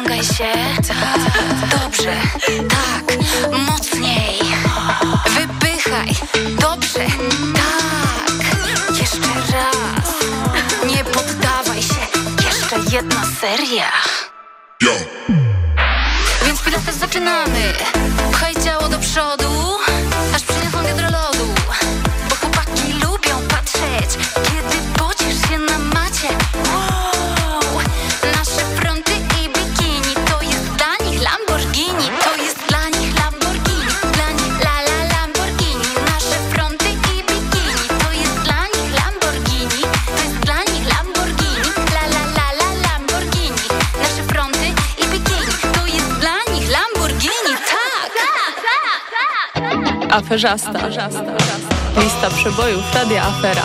Wyciągaj się. Dobrze. Tak. Mocniej. Wypychaj. Dobrze. Tak. Jeszcze raz. Nie poddawaj się. Jeszcze jedna seria. Więc pilates zaczynamy. Aferzasta. Lista przebojów Radia Afera.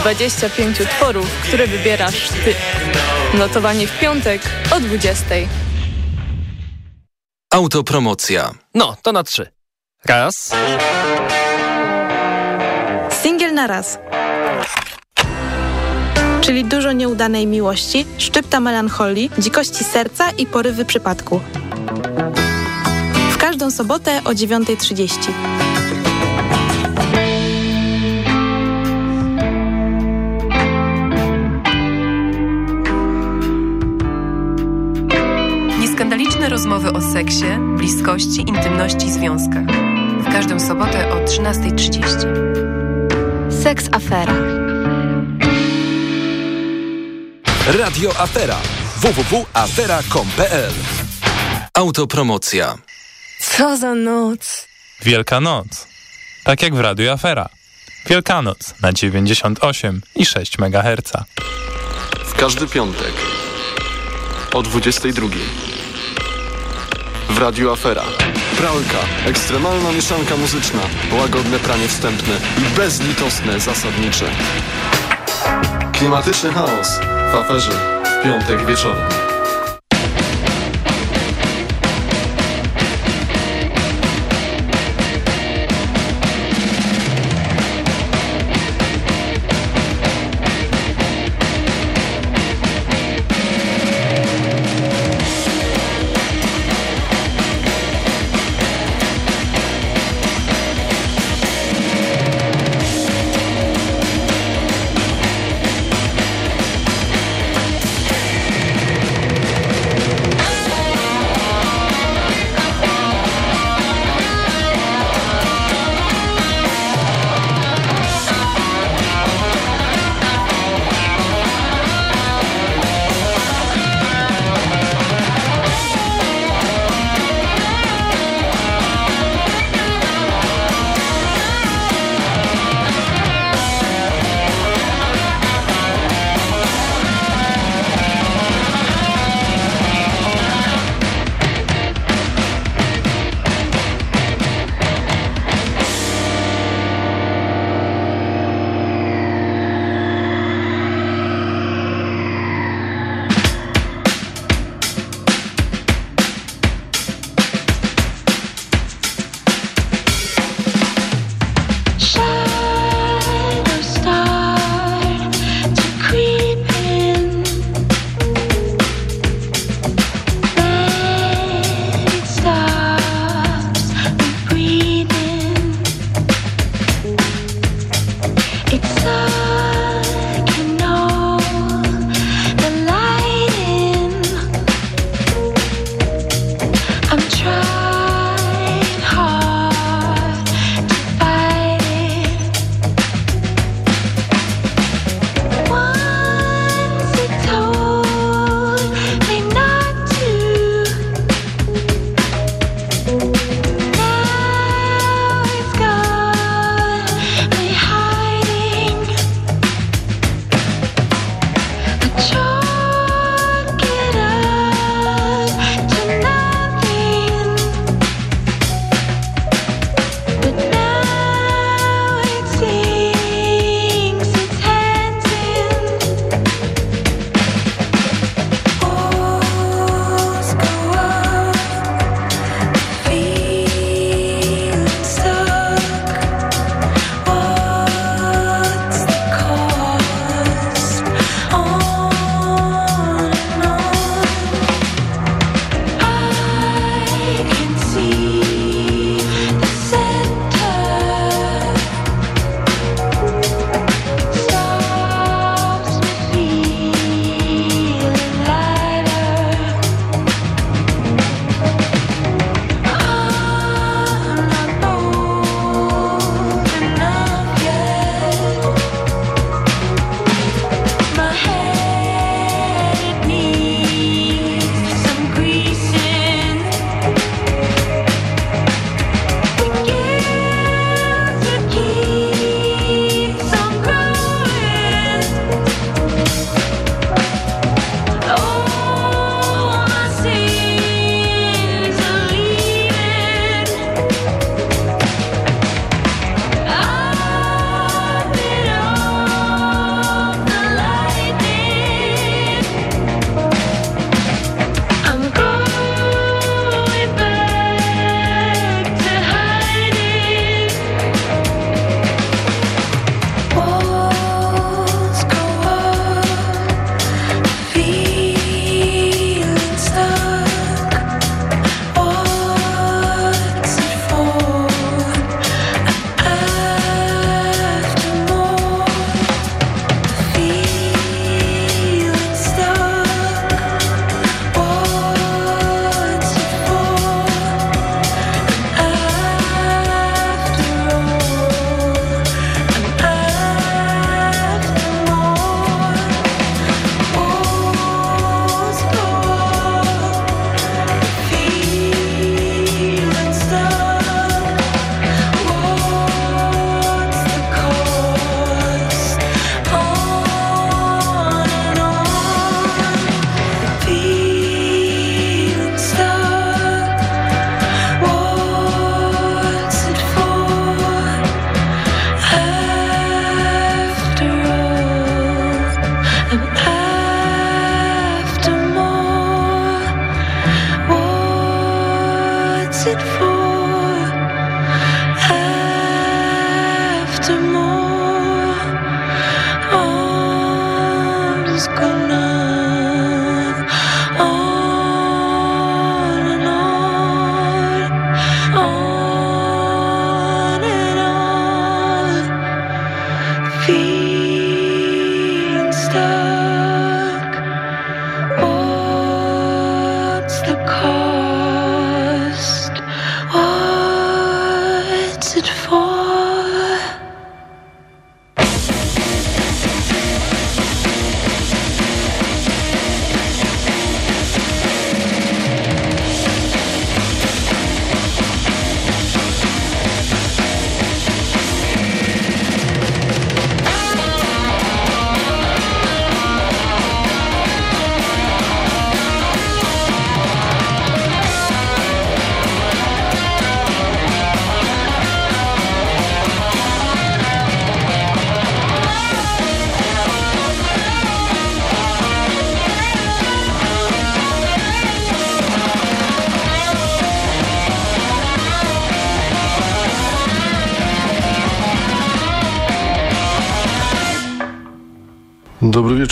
25 utworów, które wybierasz ty. Notowanie w piątek o 20. Autopromocja. No, to na trzy. Raz, Singiel na raz. Czyli dużo nieudanej miłości, szczypta melancholii, dzikości serca i porywy przypadku. W każdą sobotę o 9.30. rozmowy o seksie, bliskości, intymności i związkach. W każdą sobotę o 13.30. Seks afera. Radio Afera. www.afera.com.pl Autopromocja. Co za noc. Wielkanoc. Tak jak w Radiu Afera. Wielkanoc na 98 i 6 MHz. W każdy piątek o 22. W Radiu Afera. Pralka, ekstremalna mieszanka muzyczna, łagodne pranie wstępne i bezlitosne zasadnicze. Klimatyczny chaos w aferze piątek wieczorem.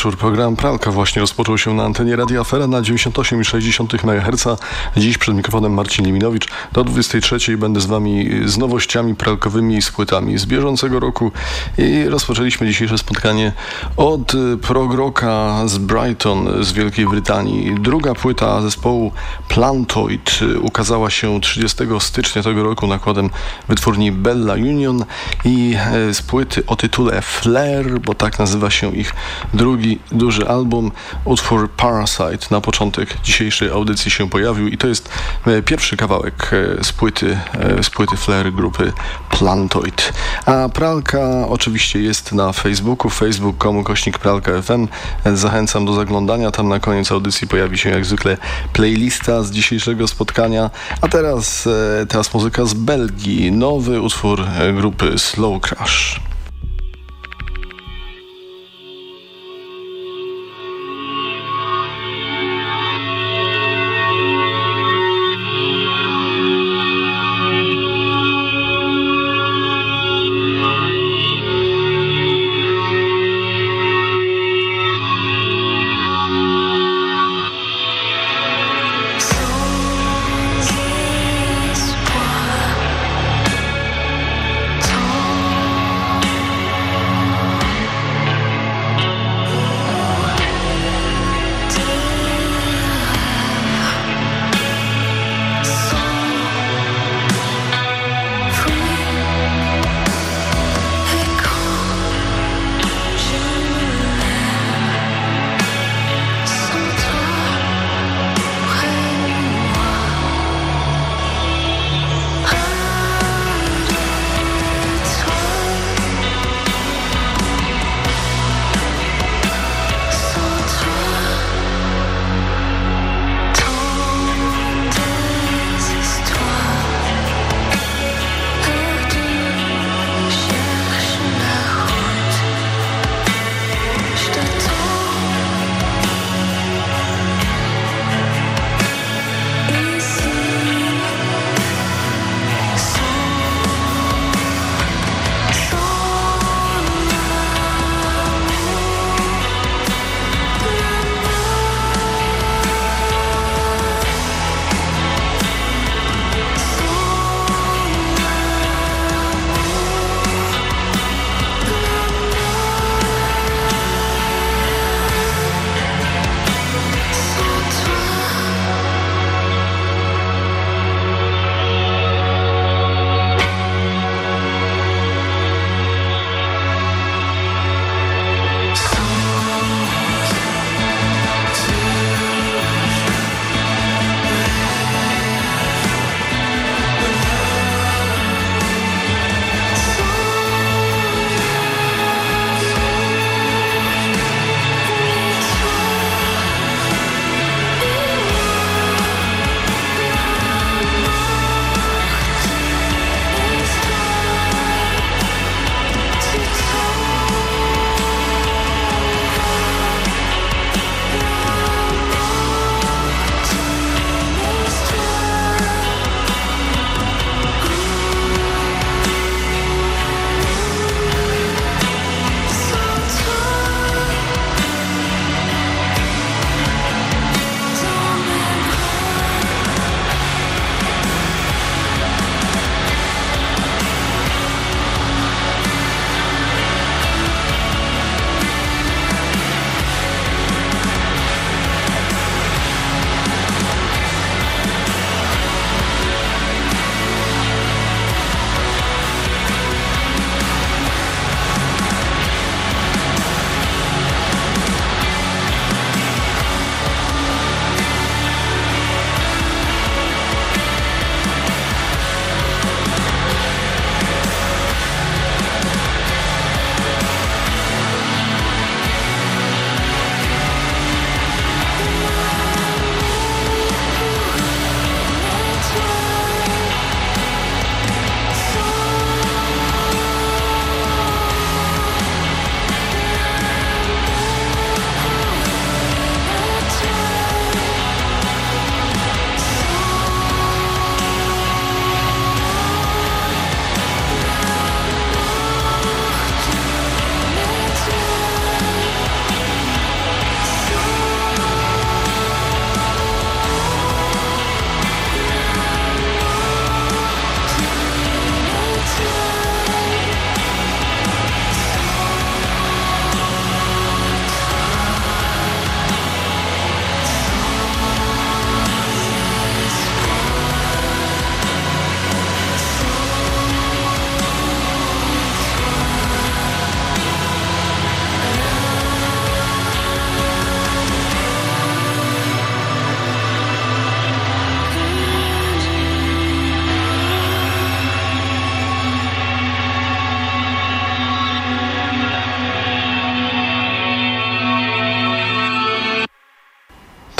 Wieczór. Program Pralka właśnie rozpoczął się na antenie Radia Afera na 98,6 MHz. Dziś przed mikrofonem Marcin Liminowicz. Do 23 będę z Wami z nowościami pralkowymi i z płytami z bieżącego roku. I rozpoczęliśmy dzisiejsze spotkanie od progroka z Brighton z Wielkiej Brytanii. Druga płyta zespołu Plantoid ukazała się 30 stycznia tego roku nakładem wytwórni Bella Union i e, z płyty o tytule Flare, bo tak nazywa się ich drugi duży album, utwór Parasite na początek dzisiejszej audycji się pojawił i to jest e, pierwszy kawałek e, z płyty, z płyty Flare grupy Plantoid. A Pralka oczywiście jest na Facebooku, facebook.com kośnik Pralka FM. Zachęcam do zaglądania, tam na koniec audycji pojawi się jak zwykle playlista z dzisiejszego spotkania. A teraz, teraz muzyka z Belgii, nowy utwór grupy Slow Crash.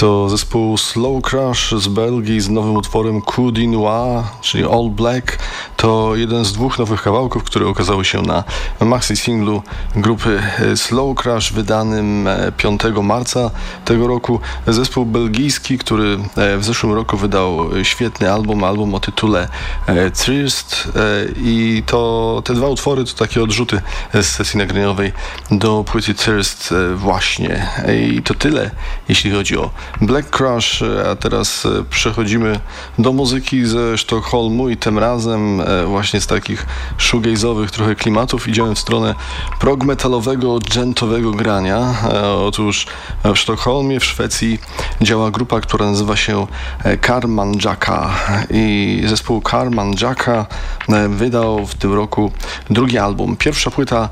To zespół Slow Crash z Belgii z nowym utworem Coup Noir, czyli All Black. To jeden z dwóch nowych kawałków, które ukazały się na maxi singlu grupy Slow Crash wydanym 5 e, marca tego roku. Zespół belgijski, który e, w zeszłym roku wydał świetny album, album o tytule e, Thirst i to te dwa utwory to takie odrzuty z sesji nagraniowej do płyty Thirst właśnie. I to tyle, jeśli chodzi o Black Crush, a teraz e, przechodzimy do muzyki ze Sztokholmu i tym razem e, właśnie z takich shoegaze'owych trochę klimatów idziemy w stronę prog metalowego, dżentowego grania. E, otóż w Sztokholmie, w Szwecji działa grupa, która nazywa się Karman Jacka i zespół Karman Jacka wydał w tym roku drugi album. Pierwsza płyta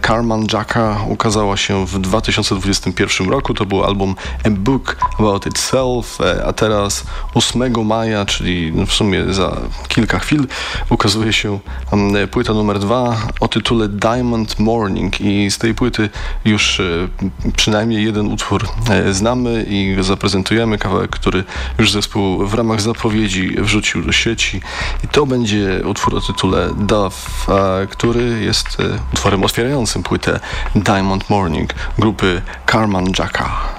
Karman Jacka ukazała się w 2021 roku. To był album A Book About Itself, e, a teraz 8 maja, czyli w sumie za kilka chwil, ukazuje się płyta numer dwa o tytule Diamond Morning i z tej płyty już e, przynajmniej jeden utwór e, znamy i zaprezentujemy, kawałek, który już zespół w ramach zapowiedzi wrzucił do sieci i to będzie utwór o tytule Dove, który jest utworem otwierającym płytę Diamond Morning grupy Carman Jacka.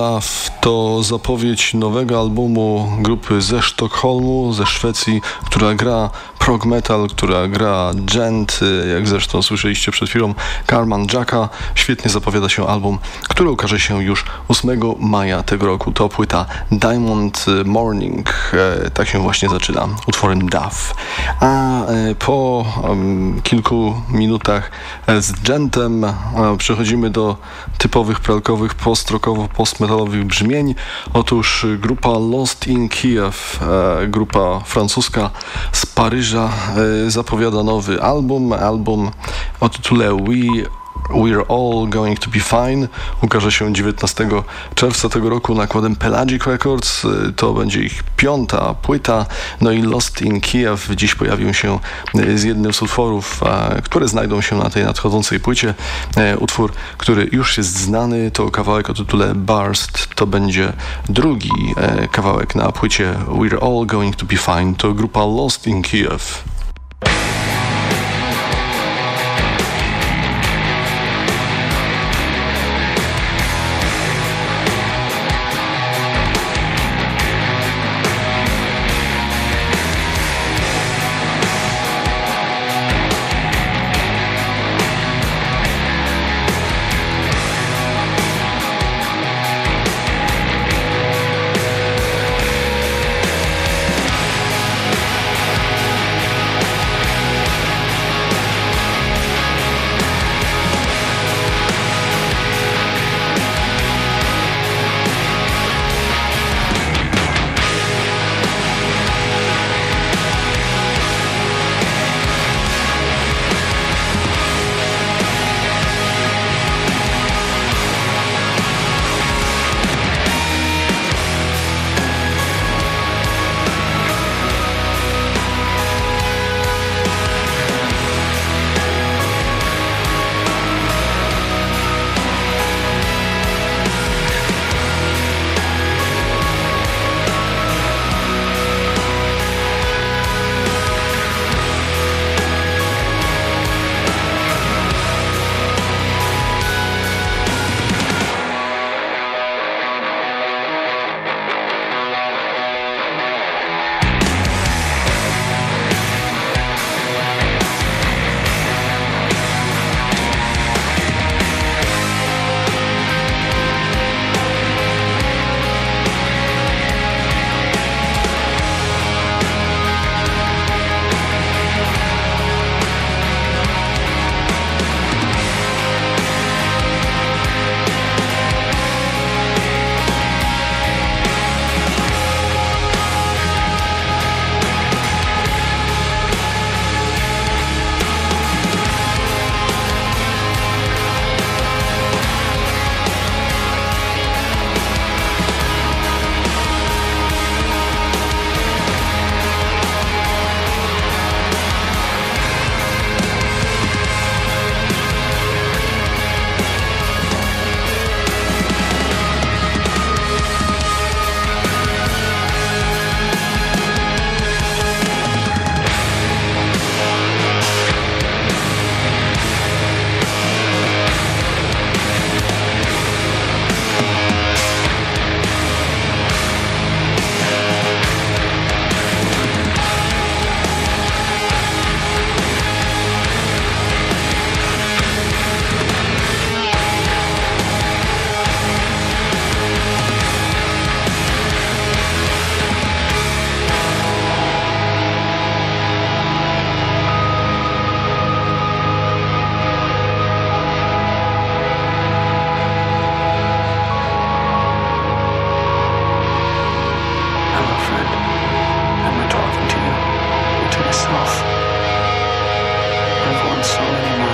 Duff to zapowiedź nowego albumu grupy ze Sztokholmu, ze Szwecji, która gra prog metal, która gra gent, jak zresztą słyszeliście przed chwilą, Carman Jacka. Świetnie zapowiada się album, który ukaże się już 8 maja tego roku. To płyta Diamond Morning. E, tak się właśnie zaczyna utworem Duff. A e, po kilku minutach z gentem przechodzimy do typowych pralkowych postrokowo postmetalowych brzmień. Otóż grupa Lost in Kiev, e, grupa francuska z Paryża e, zapowiada nowy album, album o tytule We We're All Going to Be Fine ukaże się 19 czerwca tego roku nakładem Pelagic Records. To będzie ich piąta płyta. No i Lost in Kiev dziś pojawił się e, z jednym z utworów, które znajdą się na tej nadchodzącej płycie. E, utwór, który już jest znany, to kawałek o tytule Burst. To będzie drugi kawałek na płycie We're All Going to Be Fine. To grupa Lost in Kiev.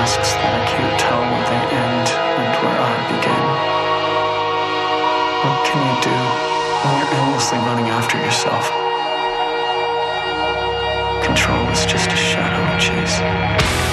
masks that I can't tell where they end and where I begin. What can you do when you're endlessly running after yourself? Control is just a shadow chase.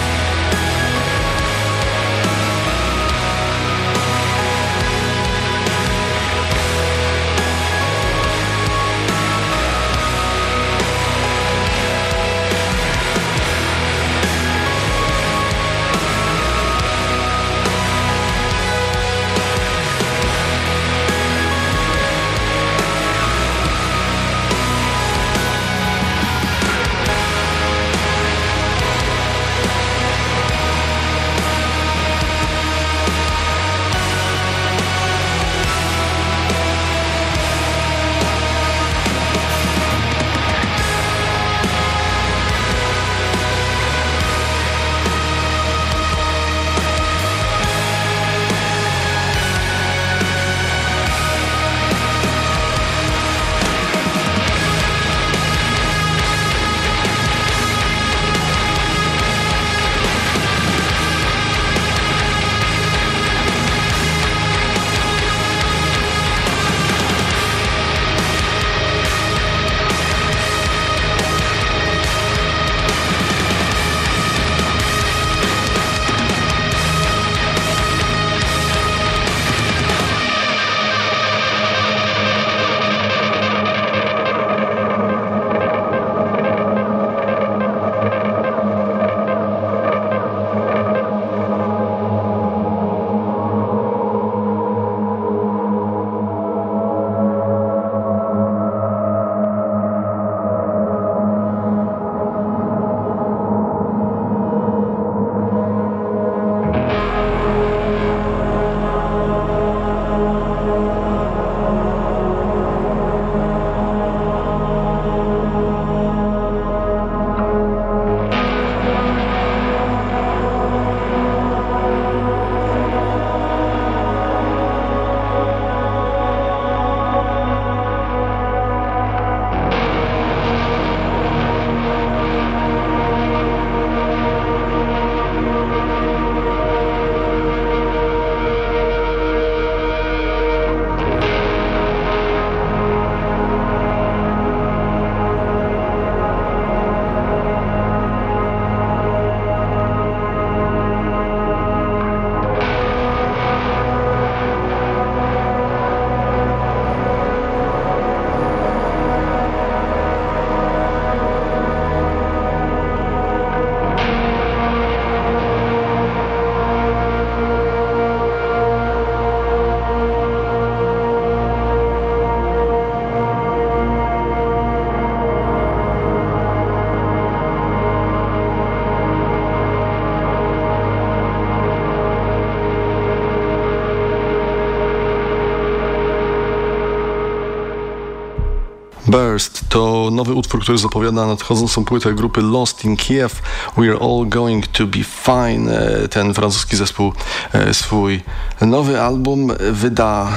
Burst to nowy utwór, który zapowiada nadchodzącą płytę grupy Lost in Kiev. We're all going to be fine. E, ten francuski zespół e, swój nowy album wyda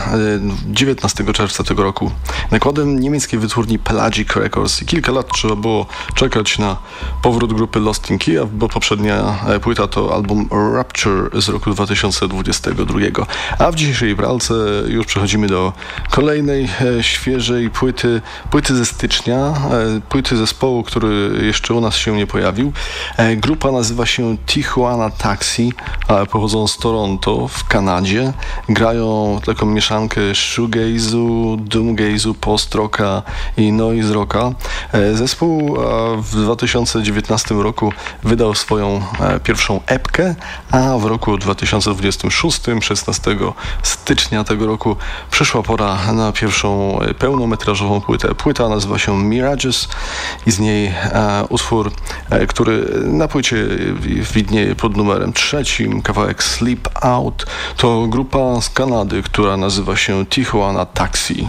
19 e, czerwca tego roku. Nakładem niemieckiej wytwórni Pelagic Records. Kilka lat trzeba było czekać na powrót grupy Lost in Kiev, bo poprzednia płyta to album Rapture z roku 2022. A w dzisiejszej pralce już przechodzimy do kolejnej świeżej płyty płyty ze stycznia, e, płyty zespołu, który jeszcze u nas się nie pojawił. E, grupa nazywa się Tijuana Taxi, pochodzą z Toronto w Kanadzie. Grają taką mieszankę shoegaze'u, doomgaze'u, post-rocka i noise rocka. E, zespół w 2019 roku wydał swoją pierwszą epkę, a w roku 2026, 16 stycznia tego roku przyszła pora na pierwszą pełnometrażową płytę Płyta nazywa się Mirages i z niej e, utwór, e, który na płycie widnieje pod numerem trzecim, kawałek Sleep Out. To grupa z Kanady, która nazywa się Tijuana Taxi.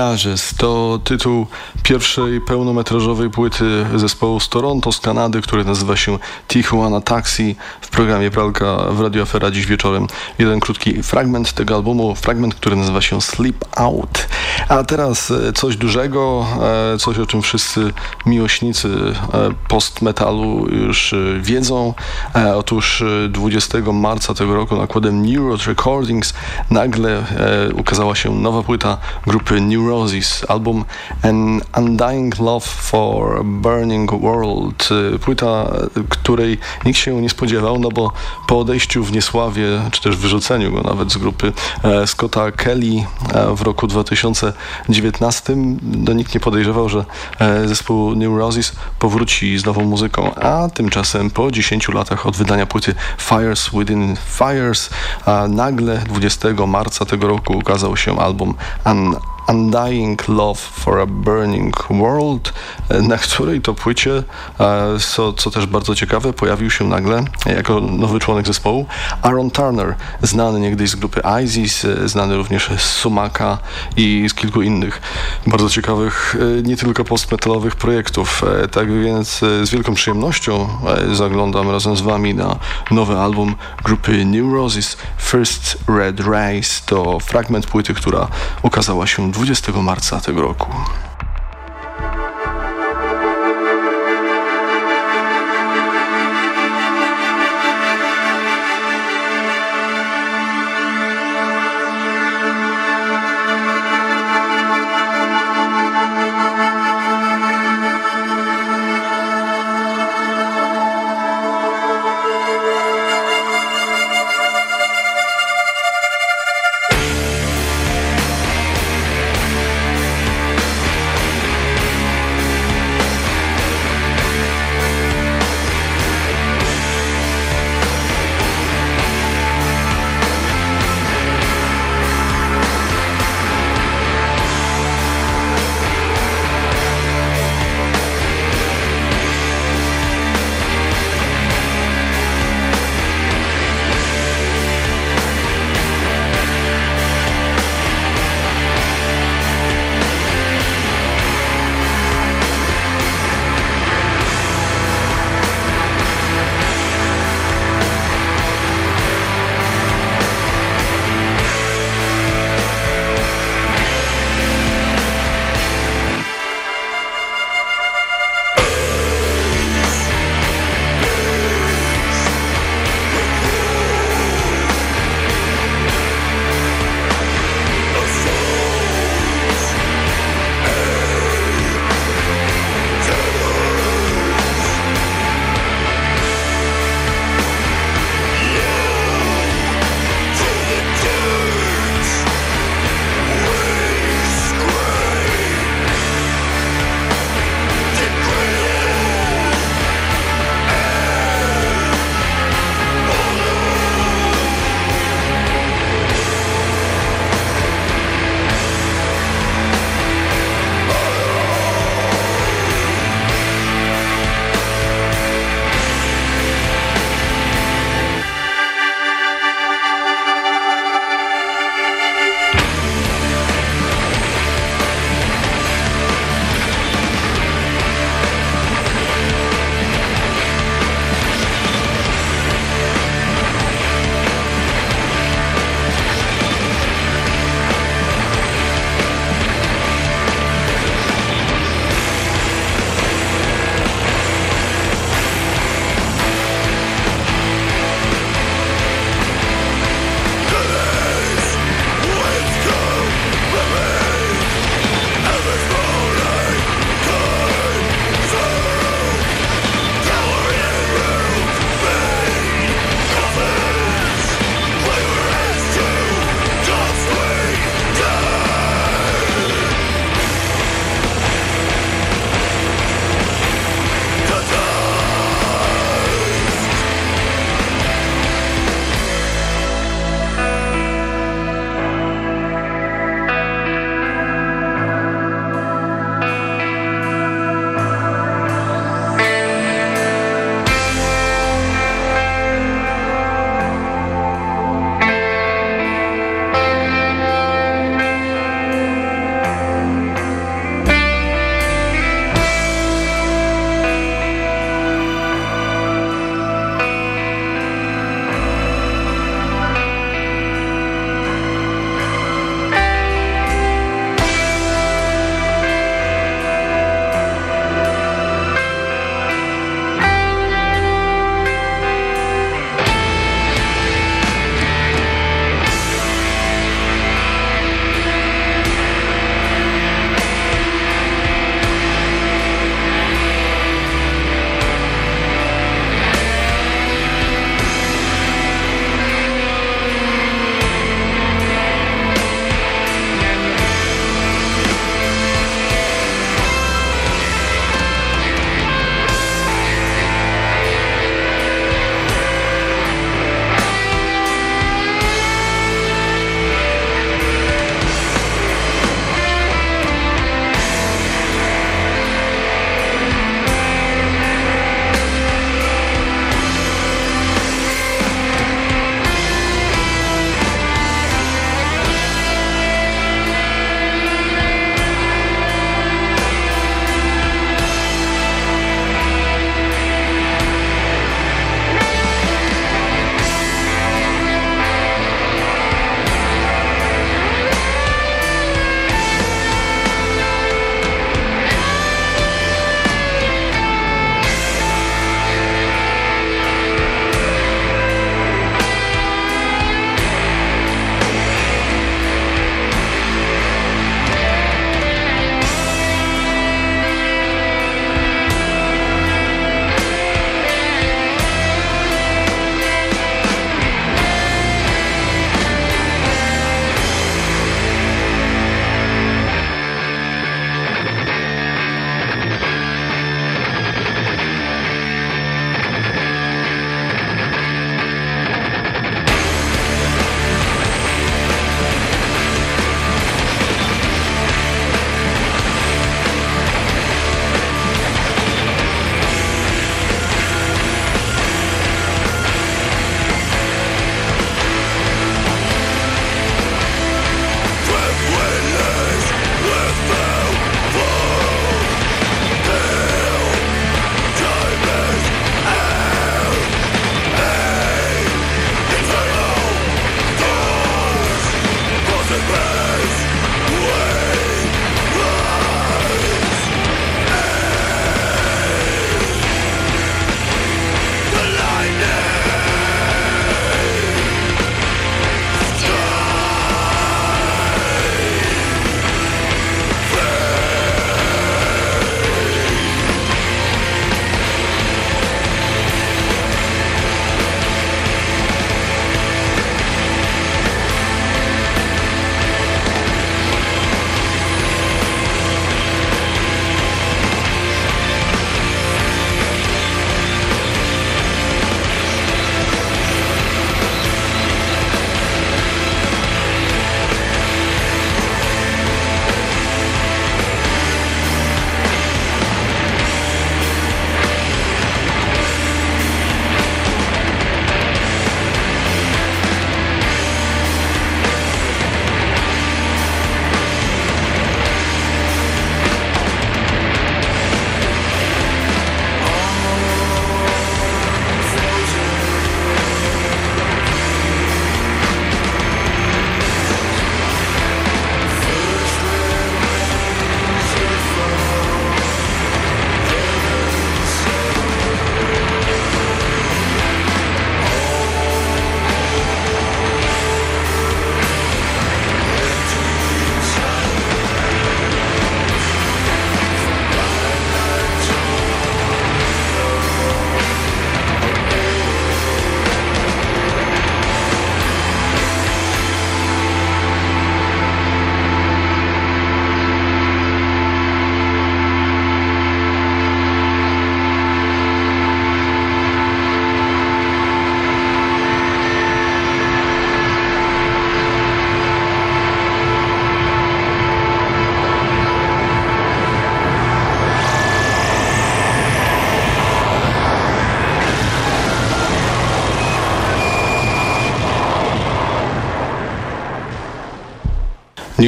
Mirages to tytuł pierwszej pełnometrażowej płyty zespołu z Toronto, z Kanady, który nazywa się Tijuana Taxi w programie Pralka w Radio Afera dziś wieczorem. Jeden krótki fragment tego albumu, fragment, który nazywa się Sleep Out. A teraz e, coś dużego, e, coś o czym wszyscy miłośnicy e, post-metalu już wiedzą. Otóż 20 marca tego roku nakładem Neurot Recordings nagle ukazała się nowa płyta grupy Neurosis, album An Undying Love for a Burning World. Płyta, której nikt się nie spodziewał, no bo po odejściu w niesławie, czy też wyrzuceniu go nawet z grupy Scotta Kelly w roku 2019, no nikt nie podejrzewał, że zespół Neurosis powróci z nową muzyką, a tymczasem po 10 latach od wydania płyty Fires Within Fires, nagle 20 marca tego roku ukazał się album An Undying Love for a Burning World, na której to płycie, co, co też bardzo ciekawe, pojawił się nagle jako nowy członek zespołu Aaron Turner, znany niegdyś z grupy ISIS, znany również z Sumaka i z kilku innych bardzo ciekawych, nie tylko postmetalowych projektów. Tak więc z wielką przyjemnością zaglądam razem z Wami na nowy album grupy Neurosis First Red Race. To fragment płyty, która ukazała się 20 marca tego roku.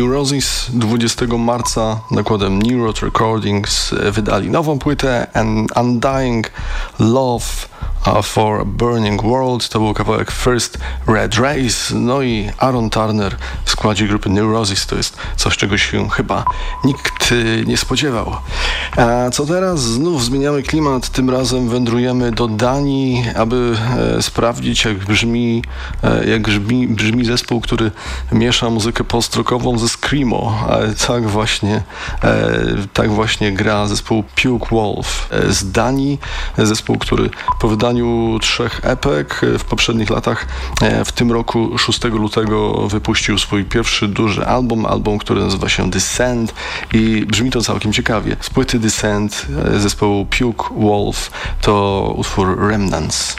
Neurosis 20 marca nakładem Neurot Recordings wydali nową płytę An Undying Love for a Burning World. To był kawałek First Red Race. No i Aaron Turner w składzie grupy Neurosis to jest coś, czego się chyba nikt y, nie spodziewał. A co teraz? Znów zmieniamy klimat. Tym razem wędrujemy do Danii, aby e, sprawdzić, jak brzmi, e, jak brzmi, brzmi zespół, który miesza muzykę postrokową ze Screamo. tak właśnie, e, tak właśnie gra zespół Puke Wolf z Danii. Zespół, który po wydaniu trzech epek w poprzednich latach w tym roku 6 lutego wypuścił swój pierwszy duży album, album, który nazywa się Descent i brzmi to całkiem ciekawie. Z płyty Descent zespołu Puke Wolf to utwór Remnants.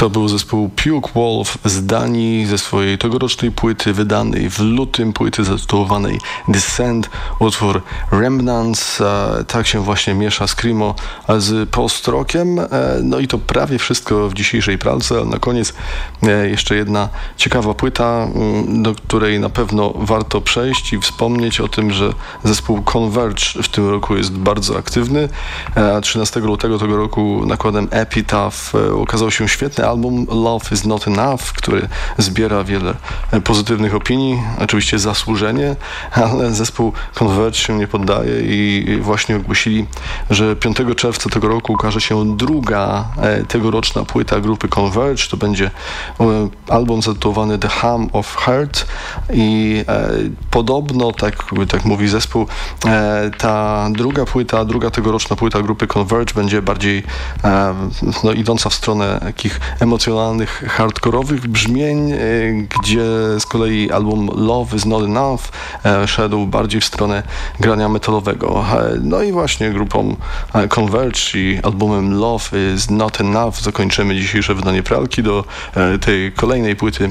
To był zespół Puke Wolf z Danii ze swojej tegorocznej płyty wydanej w lutym, płyty zatytułowanej Descent, utwór Remnants. E, tak się właśnie miesza Screamo z post-rockiem. E, no i to prawie wszystko w dzisiejszej pralce, ale na koniec e, jeszcze jedna ciekawa płyta, m, do której na pewno warto przejść i wspomnieć o tym, że zespół Converge w tym roku jest bardzo aktywny. E, 13 lutego tego roku nakładem Epitaph e, ukazał się świetny album Love is Not Enough, który zbiera wiele pozytywnych opinii, oczywiście zasłużenie, ale zespół Converge się nie poddaje i właśnie ogłosili, że 5 czerwca tego roku ukaże się druga tegoroczna płyta grupy Converge. To będzie album zatytułowany The Hum of Heart i podobno, tak, tak mówi zespół, ta druga płyta, druga tegoroczna płyta grupy Converge będzie bardziej no, idąca w stronę takich emocjonalnych, hardkorowych brzmień, e, gdzie z kolei album Love is Not Enough e, szedł bardziej w stronę grania metalowego. E, no i właśnie grupą Converge i albumem Love is Not Enough zakończymy dzisiejsze wydanie pralki do tej kolejnej płyty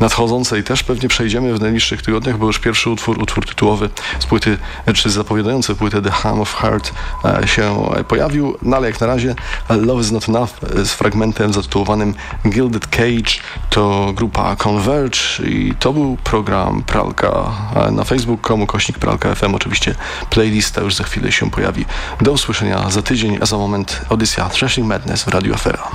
nadchodzącej. Też pewnie przejdziemy w najbliższych tygodniach, bo już pierwszy utwór, utwór tytułowy z płyty, czy zapowiadający płytę The Hum of Heart się pojawił, no ale jak na razie Love is Not Enough z fragmentem zatytułowanym Gilded Cage to grupa Converge i to był program Pralka na facebook.com kośnik Pralka FM oczywiście playlista już za chwilę się pojawi. Do usłyszenia za tydzień, a za moment audycja Thrashing Madness w Radio Afera.